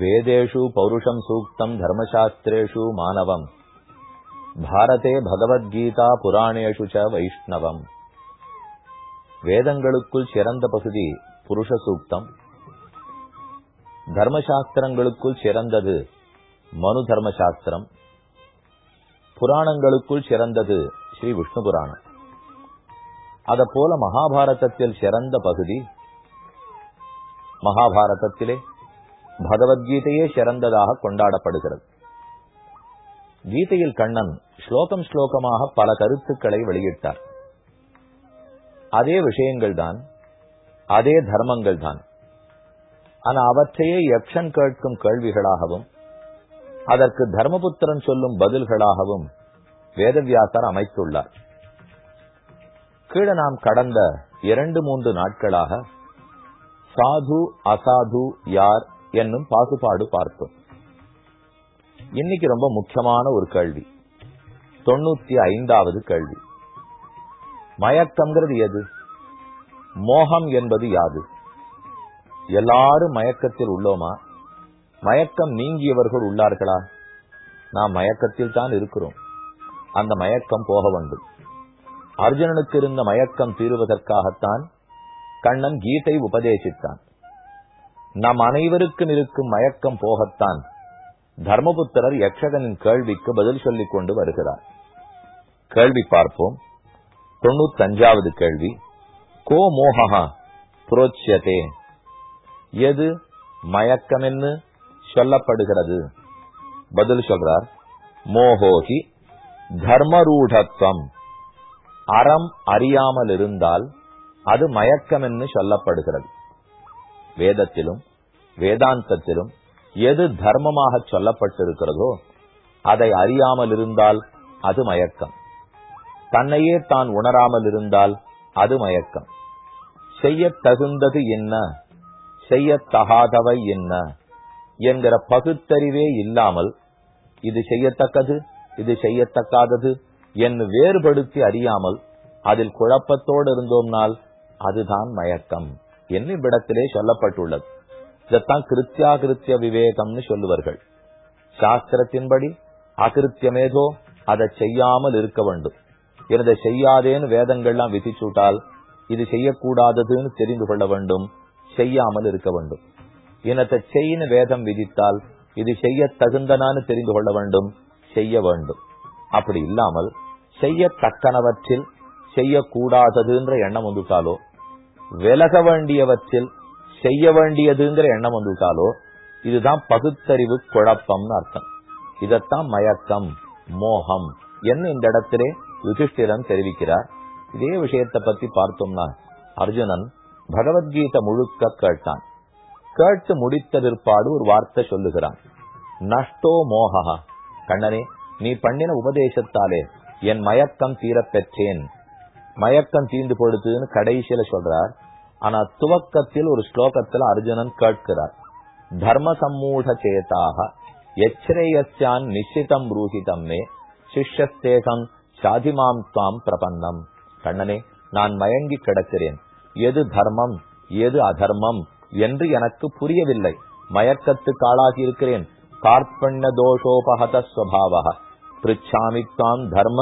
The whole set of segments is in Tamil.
வேதேஷு பௌருஷம் சூக்தம் தர்மசாஸ்திரேஷு மானவம் பாரதே பகவத்கீதா புராணேஷு ச வைஷ்ணவம் வேதங்களுக்குள் சிறந்த பகுதி புருஷ சூக்தம்। தர்மசாஸ்திரங்களுக்குள் சிறந்தது மனு தர்மசாஸ்திரம்। புராணங்களுக்குள் சிறந்தது ஸ்ரீ விஷ்ணு புராணம்। அத போல மகாபாரதத்தில் சிறந்த பகுதி மகாபாரதத்திலே பகவத்கீதையே சிறந்ததாக கொண்டாடப்படுகிறது. கீதையில் கண்ணன் ஸ்லோகம் ஸ்லோகமாக பல கருத்துக்களை வெளியிட்டார். அதே விஷயங்கள் தான் அதே தர்மங்கள் தான் ஆனா அவற்றையே யக்ஷன் கேட்கும் கேள்விகளாகவும் அதற்கு தர்மபுத்திரன் சொல்லும் பதில்களாகவும் வேதவியாசர் அமைத்துள்ளார். கீழே நாம் கடந்த இரண்டு மூன்று நாட்களாக சாது அசாது யார் என்னும் பாகுபாடு பார்த்தோம் இன்னைக்கு ரொம்ப முக்கியமான ஒரு கேள்வி. தொண்ணூத்தி ஐந்தாவது கேள்வி. மயக்கம்ங்கிறது எது? மோகம் என்பது யாது? எல்லாரும் மயக்கத்தில் உள்ளோமா? மயக்கம் நீங்கியவர்கள் உள்ளார்களா? நாம் மயக்கத்தில் தான் இருக்கிறோம். அந்த மயக்கம் போக வேண்டும். அர்ஜுனனுக்கு இருந்த மயக்கம் தீருவதற்காகத்தான் கண்ணன் கீதை உபதேசித்தான். நம் அனைவருக்கும் இருக்கும் மயக்கம் போகத்தான் தர்மபுத்திரர் யக்ஷகனின் கேள்விக்கு பதில் சொல்லிக் கொண்டு வருகிறார். கேள்வி பார்ப்போம். தொண்ணூத்தி அஞ்சாவது கேள்வி. கோ மோகா புரோச்சியதே. எது? மயக்கமென்னு சொல்லப்படுகிறது. பதில் சொல்றார். மோகோகி தர்மரூடத்துவம் அறம் அறியாமல் இருந்தால் அது மயக்கமென்னு சொல்லப்படுகிறது. வேதத்திலும் வேதாந்தத்திலும் எது தர்மமாக சொல்லப்பட்டிருக்கிறதோ அதை அறியாமல் இருந்தால் அது மயக்கம். தன்னையே தான் உணராமல் இருந்தால் அது மயக்கம். செய்ய தகுந்தது என்ன? செய்ய தகாதவை என்ன? என்கிற பகுத்தறிவே இல்லாமல் இது செய்யத்தக்கது இது செய்யத்தக்காதது என்று வேறுபடுத்தி அறியாமல் அதில் குழப்பத்தோடு இருந்தோம்னால் அதுதான் மயக்கம். என்ன இவ்விடத்திலே சொல்லப்பட்டுள்ளது. இதத்தான் கிருத்தியாகிருத்திய விவேகம்னு சொல்லுவார்கள். சாஸ்திரத்தின்படி அகிருத்தியமேதோ அதை செய்யாமல் இருக்க வேண்டும். எனதை செய்யாதேன்னு வேதங்கள்லாம் விதிச்சுட்டால் இது செய்யக்கூடாததுன்னு தெரிந்து கொள்ள வேண்டும் செய்யாமல் இருக்க வேண்டும். இனத்தை செய்யின வேதம் விதித்தால் இது செய்ய தகுந்தனான்னு தெரிந்து கொள்ள வேண்டும் செய்ய வேண்டும். அப்படி இல்லாமல் செய்யத்தக்கனவற்றில் செய்யக்கூடாததுன்ற எண்ணம் வந்துட்டாலோ விலக வேண்டியவற்றில் செய்ய வேண்டியதுங்கிற எண்ணம் வந்துவிட்டாலோ இதுதான் பகுத்தறிவு குழப்பம்னு அர்த்தம். இதத்தான் மயக்கம் மோகம் என்ன இந்த இடத்திலே யுதிஷ்டிரன் தெரிவிக்கிறார். இதே விஷயத்தை பத்தி பார்த்தோம்னா அர்ஜுனன் பகவத்கீதை முழுக்க கேட்டான். கேட்டு முடித்த பிற்பாடு ஒரு வார்த்தை சொல்லுகிறான். நஷ்டோ மோகா கண்ணனே நீ பண்ணின உபதேசத்தாலே என் மயக்கம் தீரப் பெற்றேன் மயக்கம் தீர்ந்து பொழுதுன்னு கடைசியில சொல்றார். ஆனா துவக்கத்தில் ஒரு ஸ்லோகத்துல அர்ஜுனன் கேட்கிறார். தர்ம சம்மூட சேதாக எச்சரேயஸ்யான் நிச்சிதம் ரூஹிதம் மே சிஷ்யஸ்தேகம் சாதிமாம் தாம் பிரபன்னம். கண்ணனே நான் மயங்கி கிடக்கிறேன். எது தர்மம் எது அதர்மம் என்று எனக்கு புரியவில்லை. மயக்கத்துக்கு ஆளாகி இருக்கிறேன். கார்பண்ண தோஷோபகத ஸ்வபாவ பிரிச்சாமி தாம் தர்ம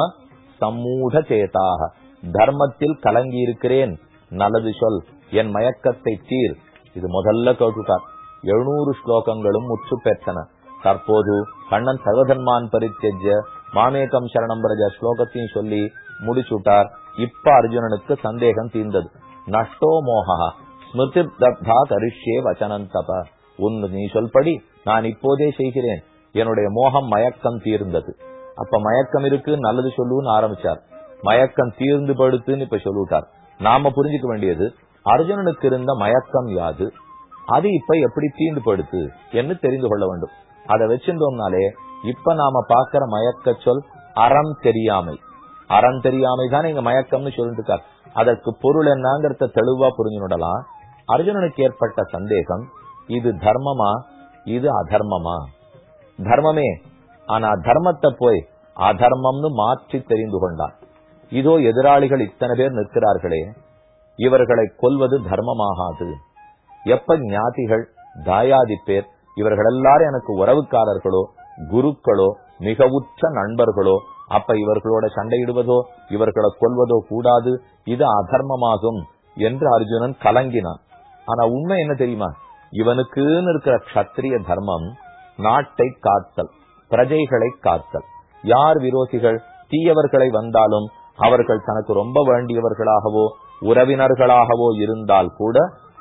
சம்மூட சேதாக தர்மத்தில் கலங்கி இருக்கிறேன் நல்லது சொல். என் மயக்கத்தை தீர். இது முதல்ல கேட்டுட்டார். எழுநூறு ஸ்லோகங்களும் முற்று பெற்றன. தற்போது கண்ணன் சகதன்மான் பரித்தெஜ மாமேகம் சரணம் பிரஜ ஸ்லோகத்தையும் சொல்லி முடிச்சுட்டார். இப்ப அர்ஜுனனுக்கு சந்தேகம் தீர்ந்தது. நஷ்டோ மோகா. ஸ்மிருதி தப்தா கரிஷ்யே வச்சனம் தப. உன் நீ சொல்படி நான் இப்போதே செய்கிறேன். என்னுடைய மோகம் மயக்கம் தீர்ந்தது. அப்ப மயக்கம் இருக்கு. நல்லது சொல்லுன்னு ஆரம்பிச்சார். மயக்கம் தீர்ந்து படுத்துன்னு இப்ப சொல்லிவிட்டார். நாம புரிஞ்சுக்க வேண்டியது அர்ஜுனனுக்கு இருந்த மயக்கம் யாது? அது இப்ப எப்படி தீர்ந்து படுத்து? என்று தெரிந்து கொள்ள வேண்டும். அதை வச்சிருந்தோம்னாலே இப்ப நாம பாக்குற மயக்க சொல் அறம் தெரியாமை. அறம் தெரியாமை தான் இங்க மயக்கம்னு சொல்லிட்டு இருக்கார் அதற்கு பொருள் என்னங்கிறத தெளிவா புரிஞ்சுடலாம் அர்ஜுனனுக்கு ஏற்பட்ட சந்தேகம் இது தர்மமா? இது அதர்மமா? தர்மமே. ஆனா தர்மத்தை போய் அதர்மம்னு மாற்றி தெரிந்து கொண்டான். இதோ எதிராளிகள் இத்தனை பேர் நிற்கிறார்களே இவர்களை கொல்வது தர்மமாகாது. எப்ப ஞாதிகள் தாயாதி பேர் இவர்கள் எல்லாரும் எனக்கு உறவுக்காரர்களோ குருக்களோ மிக உச்ச நண்பர்களோ அப்ப இவர்களோட சண்டையிடுவதோ இவர்களை கொல்வதோ கூடாது இது அதர்மமாகும் என்று அர்ஜுனன் கலங்கினான். ஆனா உண்மை என்ன தெரியுமா? இவனுக்குன்னு இருக்கிற கத்திரிய தர்மம் நாட்டை காத்தல் பிரஜைகளை காத்தல். யார் விரோதிகள்? தீயவர்களை வந்தாலும் அவர்கள் தனக்கு ரொம்ப வேண்டியவர்களாகவோ உறவினர்களாகவோ இருந்தால் கூட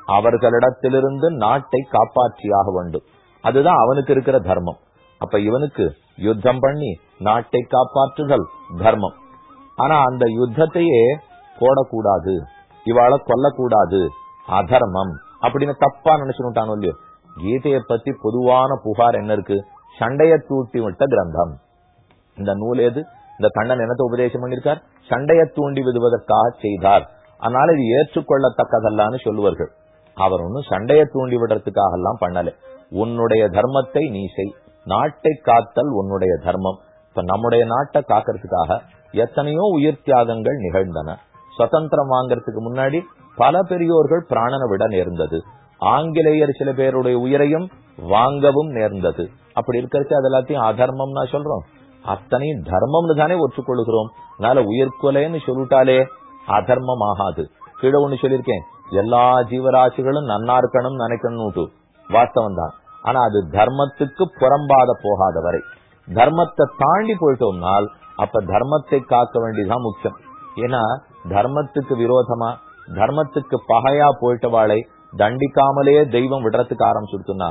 அவர்களிடத்திலிருந்து நாட்டை காப்பாற்றியாக வேண்டும். அதுதான் அவனுக்கு இருக்கிற தர்மம். அப்ப இவனுக்கு யுத்தம் பண்ணி நாட்டை காப்பாற்றுதல் தர்மம். ஆனா அந்த யுத்தத்தையே போடக்கூடாது. இவாளை கொல்லக்கூடாது. அதர்மம். அப்படின்னு தப்பா நினைச்சுட்டானோ இல்லையோ. கீதையை பத்தி பொதுவான புகார் என்ன இருக்கு? சண்டைய தூட்டி விட்ட கிரந்தம். இந்த நூல் எது? இந்த கண்ணன் என்னத்தை உபதேசம் பண்ணிருக்கார் சண்டையை தூண்டி விடுவதற்காக செய்தார். அதனால இது ஏற்றுக்கொள்ளத்தக்கதல்லான்னு சொல்லுவார்கள். அவர் ஒன்னும் சண்டையை தூண்டி விடுறதுக்காக எல்லாம் பண்ணல. உன்னுடைய தர்மத்தை நீ செய். நாட்டை காத்தல் உன்னுடைய தர்மம். இப்ப நம்முடைய நாட்டை காக்கிறதுக்காக எத்தனையோ உயிர் தியாகங்கள் நிகழ்ந்தன. சுதந்திரம் வாங்கறதுக்கு முன்னாடி பல பெரியோர்கள் பிராணனை விட நேர்ந்தது. ஆங்கிலேயர் சில பேருடைய உயிரையும் வாங்கவும் நேர்ந்தது. அப்படி இருக்கிறச்சு அது எல்லாத்தையும் அதர்மம்னா சொல்றோம். அத்தனையும் தர்மம்னு தானே ஒற்றுக்கொள்ளுகிறோம் அதனால உயிர்கொலைன்னு சொல்லிட்டாலே அதர்மம் ஆகாது கீழே ஒண்ணு சொல்லியிருக்கேன். எல்லா ஜீவராசிகளும் நன்னா இருக்கணும் நினைக்கணும்னு வாஸ்தவம் தான் ஆனா அது தர்மத்துக்கு புறம்பாத போகாத வரை. தர்மத்தை தாண்டி போயிட்டோம்னால் அப்ப தர்மத்தை காக்க வேண்டியதுதான் முக்கியம். ஏன்னா தர்மத்துக்கு விரோதமா தர்மத்துக்கு பகையா போயிட்டவாளை தண்டிக்காமலே தெய்வம் விடுறதுக்கு ஆரம்பிச்சுடுத்துன்னா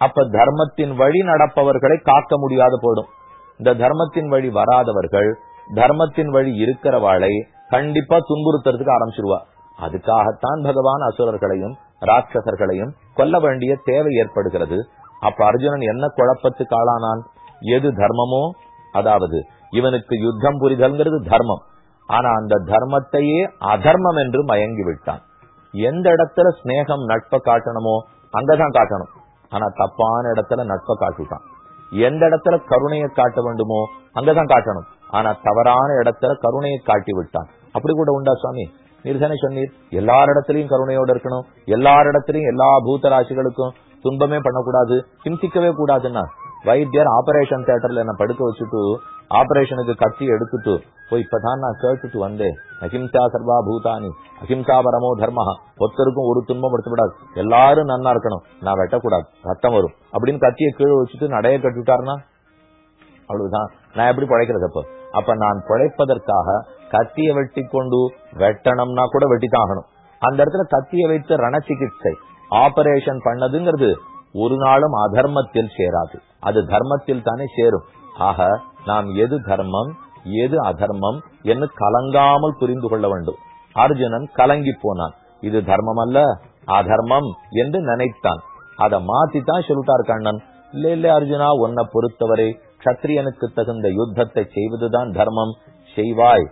அப்ப தர்மத்தின் வழி நடப்பவர்களை காக்க முடியாத போயிடும். இந்த தர்மத்தின் வழி வராதவர்கள் தர்மத்தின் வழி இருக்கிறவாளை கண்டிப்பா துன்புறுத்துறதுக்கு ஆரம்பிச்சிருவா. அதுக்காகத்தான் பகவான் அசுரர்களையும் ராட்சசர்களையும் கொல்ல வேண்டிய தேவை ஏற்படுகிறது. அப்ப அர்ஜுனன் என்ன குழப்பத்துக்கு ஆளானான்? எது தர்மமோ? அதாவது இவனுக்கு யுத்தம் புரிதல்ங்கிறது தர்மம். ஆனா அந்த தர்மத்தையே அதர்மம் என்று மயங்கி விட்டான் எந்த இடத்துல ஸ்னேகம் நட்பை காட்டணுமோ அங்கதான் காட்டணும். ஆனா தப்பான இடத்துல நட்பை காட்டிட்டான். எந்த இடத்துல கருணையை காட்ட வேண்டுமோ அங்கதான் காட்டணும். ஆனா தவறான இடத்துல கருணையை காட்டி விட்டான் அப்படி கூட உண்டா சுவாமி? நீர் தானே சொன்னீர். எல்லாரிடத்திலையும் கருணையோட இருக்கணும். எல்லாரிடத்திலையும் எல்லா பூத்தராசிகளுக்கும் துன்பமே பண்ணக்கூடாது சிந்திக்கவே கூடாதுன்னா. வைத்தியர் ஆபரேஷன் தியேட்டர்ல என்ன படுக்க வச்சுட்டு ஆபரேஷனுக்கு கத்தி எடுத்துட்டு போய் இப்பதான் நான் கேட்டுட்டு வந்தேன். அஹிம்சா சர்வா பூதானி அஹிம்சா பரமோ தர்மஹா. ஒருத்தருக்கும் ஒரு துன்பம் எடுத்துக்கூடாது எல்லாரும் நன்னா இருக்கணும். நான் வெட்டக்கூடாது. ரத்தம் வரும். அப்படின்னு கத்தியை கீழே வச்சுட்டு நடைய கட்டுட்டாருன்னா அவ்வளவுதான். நான் எப்படி பழைக்கிறது அப்போ? அப்ப நான் பிழைப்பதற்காக கத்தியை வெட்டி கொண்டு வெட்டணும்னா கூட வெட்டித்தாகணும் அந்த இடத்துல கத்தியை வைத்து ரண சிகிச்சை ஆபரேஷன் பண்ணதுங்கிறது ஒரு நாளும் அதர்மத்தில் சேராது. அது தர்மத்தில் தானே சேரும். ஆக நாம் எது தர்மம் எது அதர்மம் என்று கலங்காமல் புரிந்து கொள்ள வேண்டும். அர்ஜுனன் கலங்கி போனான். இது தர்மம் அல்ல அதர்மம் என்று நினைத்தான். அதை மாத்தித்தான் சொல்லிட்டார் கண்ணன். இல்ல இல்ல அர்ஜுனா உன்னை பொறுத்தவரை கத்திரியனுக்கு தகுந்த யுத்தத்தை செய்வதுதான் தர்மம். செய்வாய்.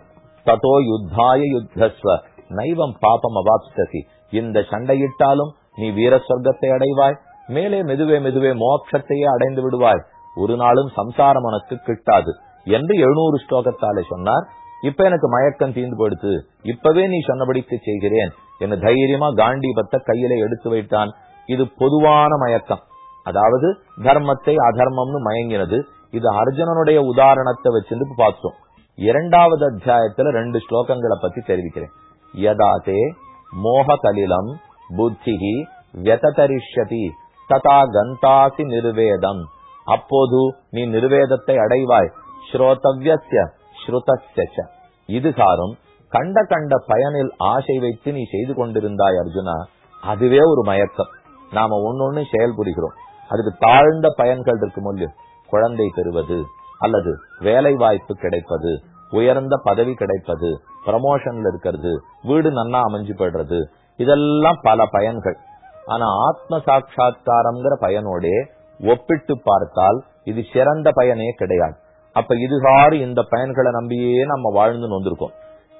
ததோ யுத்தாய யுத்தஸ்வ. நைவம் பாபம் அவாப்ஸ்தசி. இந்த சண்டையிட்டாலும் நீ வீர சொர்க்கத்தை அடைவாய். மேலே மெதுவே மெதுவே மோட்சத்தையே அடைந்து விடுவாய். ஒரு நாளும் சம்சாரம் உனக்கு கிட்டாது. என்று எழுநூறு ஸ்லோகத்தாலே சொன்னார். இப்ப எனக்கு மயக்கம் தீர்ந்து போயிடுத்து. இப்பவே நீ சொன்னபடிக்கு செய்கிறேன் என்ன தைரியமா காண்டிபத்தை கையில எடுத்து வைத்தான். இது பொதுவான மயக்கம். அதாவது தர்மத்தை அதர்மம்னு மயங்கினது. இது அர்ஜுனனுடைய உதாரணத்தை வச்சிருந்து பார்த்தோம் இரண்டாவது அத்தியாயத்துல ரெண்டு ஸ்லோகங்களை பத்தி தெரிவிக்கிறேன். யதாதே மோக கலிலம் புத்திகி வியதரிஷ்யதி ததா கந்தாசி நிர்வேதம். அப்போது நீ நிர்வேதத்தை அடைவாய். ஸ்ரோதவ்யஸ்ய ஸ்ருதஸ்ய இது சாரும் கண்ட கண்ட பயனில் ஆசை வைத்து நீ செய்து கொண்டிருந்தாய் அர்ஜுனா அதுவே ஒரு மயக்கம். நாம ஒன்னொன்னு செயல் புரிகிறோம் அதுக்கு தாழ்ந்த பயன்கள் இருக்கும் குழந்தை பெறுவது அல்லது வேலை வாய்ப்பு கிடைப்பது உயர்ந்த பதவி கிடைப்பது ப்ரமோஷன்ல இருக்கிறது வீடு நன்னா அமைஞ்சு போயிடுறது இதெல்லாம் பல பயன்கள். ஆனா ஆத்ம சாட்சா்காரம்ங்கிற பயனோட ஒப்பிட்டு பார்த்தால் இது சிறந்த பயனே கிடையாது. அப்ப இதுகாறு இந்த பயன்களை நம்பியே நம்ம வாழ்ந்து வந்திருக்கோம்.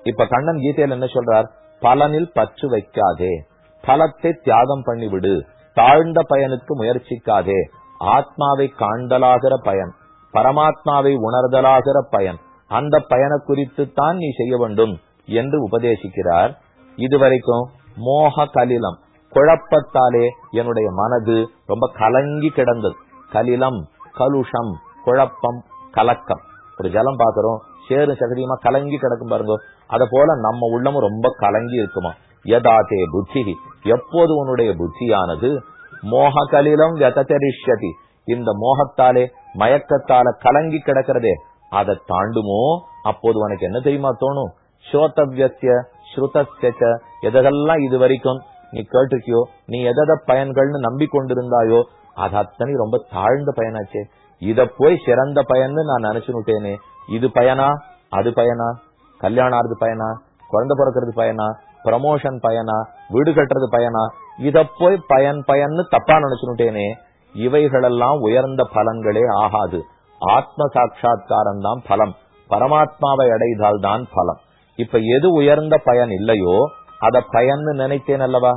இப்ப கண்ணன் கீதையில என்ன சொல்றார்? பலனில் பற்று வைக்காதே. பலத்தை தியாகம் பண்ணிவிடு. தாழ்ந்த பயனுக்கு முயற்சிக்காதே. ஆத்மாவை காண்டலாகிற பயன் பரமாத்மாவை உணர்தலாகிற பயன் அந்த பயனை குறித்து தான் நீ செய்ய வேண்டும் என்று உபதேசிக்கிறார். இதுவரைக்கும் மோக கலிலம் குழப்பத்தாலே என்னுடைய மனது ரொம்ப கலங்கி கிடந்தது. கலிலம் கலுஷம் குழப்பம் கலக்கம். ஒரு ஜலம் பாக்குறோம் சேரும் சகதியுமா கலங்கி கிடக்கும் பாருங்க. அத போல நம்ம உள்ளமும் ரொம்ப கலங்கி இருக்குமா? யதாத்தே புத்தி. எப்போது உன்னுடைய புத்தியானது? மோக கலிலம் வியதரிஷ்யதி இந்த மோகத்தாலே மயக்கத்தால கலங்கி கிடக்கிறதே அதை தாண்டுமோ? அப்போது உனக்கு என்ன தெரியுமா தோணும்? ஸ்ரோதவியசிய ஸ்ருதஸ்ய எதெல்லாம் இது வரைக்கும் நீ கேட்டிருக்கியோ நீ எதை பயன்கள்னு நம்பிக்கொண்டிருந்தாயோ அது அத்தனை ரொம்ப தாழ்ந்த பயனாச்சே. இத போய் சிறந்த பயன்னு நான் நினைச்சுட்டேனே இது பயனா? அது பயனா? கல்யாணம் ஆறுது பயனா? குழந்தை பிறக்கிறது பயனா? ப்ரமோஷன் பயனா? வீடு கட்டுறது பயனா? இத போய் பயன் பயன்னு தப்பா நினைச்சுட்டேனே இவைகளெல்லாம் உயர்ந்த பலன்களே ஆகாது. ஆத்ம சாட்சா்காரம் தான் பலம். பரமாத்மாவை அடைந்தால் தான் பலம். இப்ப எது உயர்ந்த பயன் இல்லையோ அத பயன்னு நினைத்தேன் அல்லவா?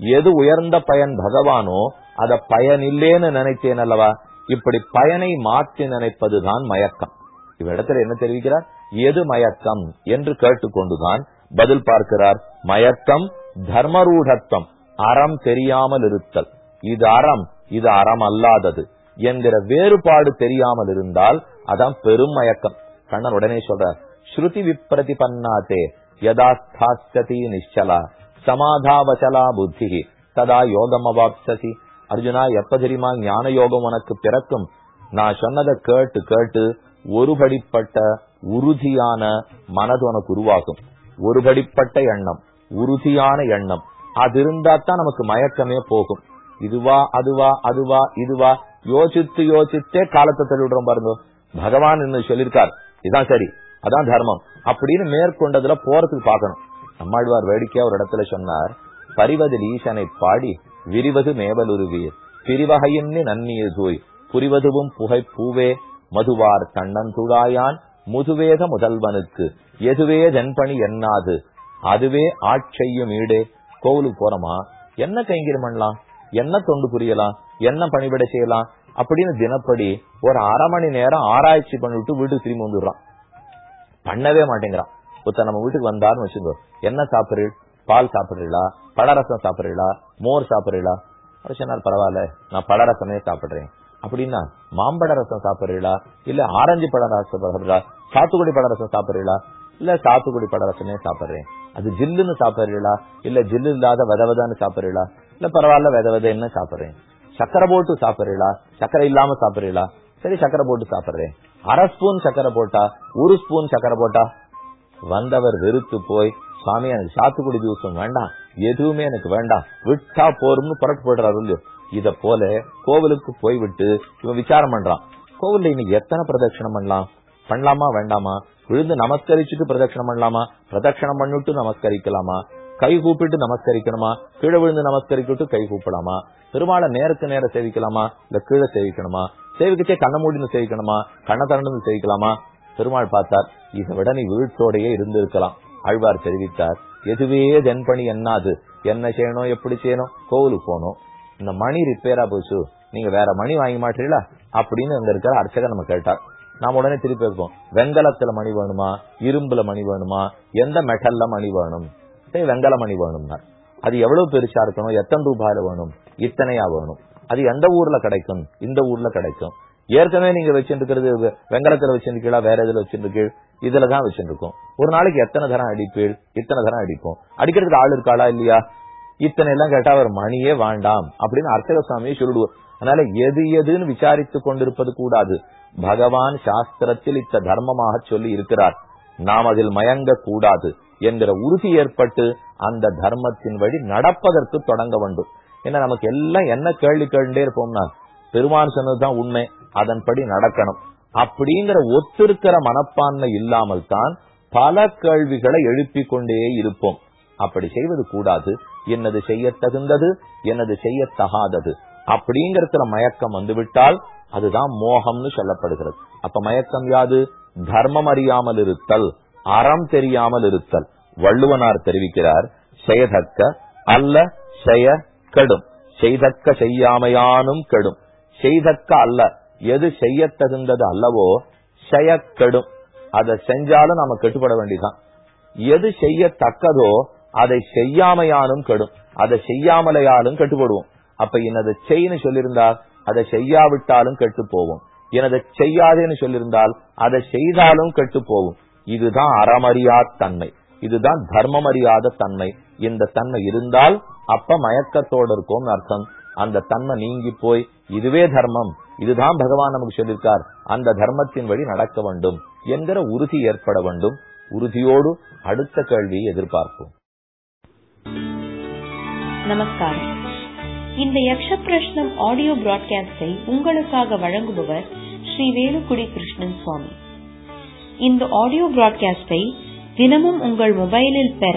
எது உயர்ந்த பயன் பகவானோ அத பயன் இல்லேன்னு நினைத்தேன் அல்லவா? இப்படி பயனை மாற்றி நினைப்பதுதான் மயக்கம். இவ்விடத்துல என்ன தெரிவிக்கிறார்? எது மயக்கம் என்று கேட்டுக்கொண்டுதான் பதில் பார்க்கிறார். மயக்கம் தர்மரூடத்துவம் அறம் தெரியாமல் இருத்தல். இது அறம் இது அறம் அல்லாதது என்கிற வேறுபாடு தெரியாமல் இருந்தால் அதான் பெரும் மயக்கம். கண்ணன் உடனே சொல்றார் ஸ்ருதி விப்ரதி பன்னாத்தே யதாஸ்தாஸ்தி நிச்சலா சமாதாவச்சலா புத்தி ததா யோகம் அவாப்சதி அர்ஜுனா எப்ப தெரியுமா ஞான யோகம் உனக்கு பிறக்கும். நான் சொன்னதை கேட்டு கேட்டு ஒருபடிப்பட்ட உறுதியான மனது உனக்கு உருவாகும். ஒருபடிப்பட்ட எண்ணம் உறுதியான எண்ணம். அது இருந்தா தான் நமக்கு மயக்கமே போகும். இதுவா அதுவா அதுவா இதுவா யோசித்து யோசித்தே காலத்தை தள்ளிவிடுறோம் பாருங்க. பகவான் என்ன சொல்லியிருக்கார். இதான் சரி. அதான் தர்மம். அப்படின்னு மேற்கொண்டதுல போறதுக்கு பார்க்கணும். நம்மாழ்வார் வேடிக்கையா ஒரு இடத்துல சொன்னார் பரிவதில் ஈசனை பாடி விரிவது மேவலுருவீர். பிரிவகையின்னு நன்னிய தூய் புரிவதுவும் புகை பூவே மதுவார் தன்னன் துழாயான் முதுவேக முதல்வனுக்கு. எதுவே தென்பணி என்னாது அதுவே ஆட்செய்யும் ஈடே. கோவிலுக்கு போறோமா? என்ன கைங்கரியம் பண்ணலாம்? என்ன தொண்டு புரியலாம்? என்ன பணிவிட செய்யலாம்? அப்படின்னு தினப்படி ஒரு அரை மணி நேரம் ஆராய்ச்சி பண்ணிவிட்டு வீட்டுக்கு திரும்பி வந்துடுறான். பண்ணவே மாட்டேங்கிறான். ஒருத்தர் நம்ம வீட்டுக்கு வந்தாருன்னு வச்சுக்கோ. என்ன சாப்பிடுறீள் பால் சாப்பிடுறீங்களா பழரசம் சாப்பிடுறீங்களா மோர் சாப்பிடுறீங்களா அவர் சொன்னார் பரவாயில்ல நான் பழரசமே சாப்பிடுறேன். அப்படின்னா மாம்பழ ரசம் சாப்பிடுறீங்களா இல்ல ஆரஞ்சு பழ ரசம் சாப்பிடுறா சாத்துக்குடி பழ ரசம் சாப்பிடுறீங்களா இல்ல சாத்துக்குடி பழ ரசமே சாப்பிடுறேன். அது ஜில்லுன்னு சாப்பிடுறீங்களா இல்ல ஜில்லு இல்லாத வித விதன்னு சாப்பிடுறீங்களா இல்ல பரவாயில்ல வித சாப்பிடுறேன்? சக்கரை போட்டு சாப்பிடுறீங்களா சக்கரை இல்லாம சாப்பிடுறீங்களா சரி சக்கரை போட்டு சாப்பிடுறேன். அரை ஸ்பூன் சக்கரை போட்டா ஒரு ஸ்பூன் சக்கரை போட்டா வந்தவர் வெறுத்து போய் சுவாமி எனக்கு சாத்துக்குடி ஜூஸும் வேண்டாம். எதுவுமே எனக்கு வேண்டாம். விட்டா போரும்னு புரட்டு போடுறாரு இல்லையோ. இத போல கோவிலுக்கு போய்விட்டு இவன் விசாரம் பண்றான். கோவில்ல இன்னைக்கு எத்தனை பிரதட்சணம் பண்ணலாம்? பண்ணலாமா வேண்டாமா? விழுந்து நமஸ்கரிச்சுட்டு பிரதட்சணம் பண்ணலாமா? பிரதட்சணம் பண்ணிட்டு நமஸ்கரிக்கலாமா? கை கூப்பிட்டு நமஸ்கரிக்கணுமா? கீழே விழுந்து நமஸ்கரிக்கிட்டு கை கூப்பிடலாமா பெருமாளை நேருக்கு நேர சேவிக்கலாமா? இல்ல கீழே சேவிக்கணுமா? சேவிக்கச்சே கண்ண மூடினு சேவிக்கணுமா கண்ண திறந்து சேவிக்கலாமா பெருமாள் பார்த்தார் இதை விட நீ வீழ்த்தோடையே இருந்திருக்கலாம் ஆழ்வார் தெரிவித்தார். எதுவே தென்பணி என்னாது? என்ன செய்யணும்? எப்படி செய்யணும்? கோவிலுக்கு போகணும். இந்த மணி ரிப்பேரா போச்சு. நீங்க வேற மணி வாங்கி மாட்டீங்களா அப்படின்னு அங்க இருக்கிற அர்ச்சகர் நம்ம கேட்டார். நாம உடனே திருப்பி இருக்கோம் வெங்கலத்துல மணி வேணுமா? இரும்புல மணி வேணுமா? எந்த மெட்டல்ல மணி வேணும்? சரி வெங்கல மணி வேணும்னா அது எவ்வளவு பெருசா இருக்கணும்? எத்தனை ரூபாயில வேணும்? இத்தனையா வேணும்? அது எந்த ஊர்ல கிடைக்கும்? இந்த ஊர்ல கிடைக்கும். ஏற்கனவே நீங்க வச்சிருக்கிறது வெங்கலத்துல வச்சிருக்கீங்களா? வேற எதுல வச்சிருக்கீள் இதுலதான் வச்சிருக்கோம். ஒரு நாளைக்கு எத்தனை தரம் அடிப்பீள் இத்தனை தரம் அடிப்போம். அடிக்கிறதுக்கு ஆள் இருக்காளா இல்லையா? இத்தனை எல்லாம் கேட்டா அவர் மணியே வேண்டாம் அப்படின்னு அர்ச்சக சுவாமியை சொல்லிடுவோம் அதனால எது எதுன்னு விசாரித்து கொண்டிருப்பது கூடாது. பகவான் சாஸ்திரத்தில் இத்த தர்மமாக சொல்லி இருக்கிறார். நாம் அதில் மயங்க கூடாது என்கிற உறுதி ஏற்பட்டு அந்த தர்மத்தின் வழி நடப்பதற்கு தொடங்க வேண்டும். ஏன்னா நமக்கு எல்லாம் என்ன கேள்வி கேள்விட்டே இருப்போம்னா பெருமான் சொன்னதுதான் உண்மை அதன்படி நடக்கணும். அப்படிங்கிற ஒத்திருக்கிற மனப்பான்மை இல்லாமல் தான் பல கேள்விகளை எழுப்பிக் கொண்டே இருப்போம். அப்படி செய்வது கூடாது. என்னது செய்ய தகுந்தது என்னது செய்ய தகாதது அப்படிங்கிற மயக்கம் வந்துவிட்டால் அதுதான் மோகம்னு சொல்லப்படுகிறது. அப்ப மயக்கம் யாது? தர்மம் அறியாமல் இருத்தல் அறம் தெரியாமல் இருத்தல். வள்ளுவனார் தெரிவிக்கிறார் செயதக்க அல்ல செய்ய கெடும். செய்தக்க செய்யாமையானும் கெடும். செய்தக்க அல்ல. எது செய்ய தகுந்தது அல்லவோ செய்ய கெடும். அதை செஞ்சாலும் நாம கெட்டுப்பட வேண்டிதான் எது செய்யத்தக்கதோ அதை செய்யாமையானும் கெடும். அதை செய்யாமலையாலும் கட்டுப்படுவோம். அப்ப எனது செய்னு சொல்லியிருந்தால் அதை செய்யாவிட்டாலும் கெட்டு போவோம் எனது செய்யாதேன்னு சொல்லியிருந்தால் அதை செய்தாலும் கெட்டு போகும் இதுதான் அறமறியாத தன்மை. இதுதான் தர்மமறியாத தன்மை. இந்த தன்மை இருந்தால் அப்ப மயக்கத்தோடு இருக்கும் அர்த்தம். அந்த தன்மை நீங்கி போய் இதுவே தர்மம் இதுதான் பகவான் நமக்கு சொல்லியிருக்கார் அந்த தர்மத்தின் வழி நடக்க வேண்டும் என்கிற உறுதி ஏற்பட வேண்டும். உறுதியோடு அடுத்த கேள்வியை எதிர்பார்ப்போம். நமஸ்காரம். இந்த யக்ஷ பிரஷ்னம் ஆடியோ பிராட்காஸ்டை உங்களுக்காக வழங்குபவர் ஸ்ரீ வேலுக்குடி கிருஷ்ணன் சுவாமி. இந்த ஆடியோ பிராட்காஸ்டை தினமும் உங்கள் மொபைலில் பெற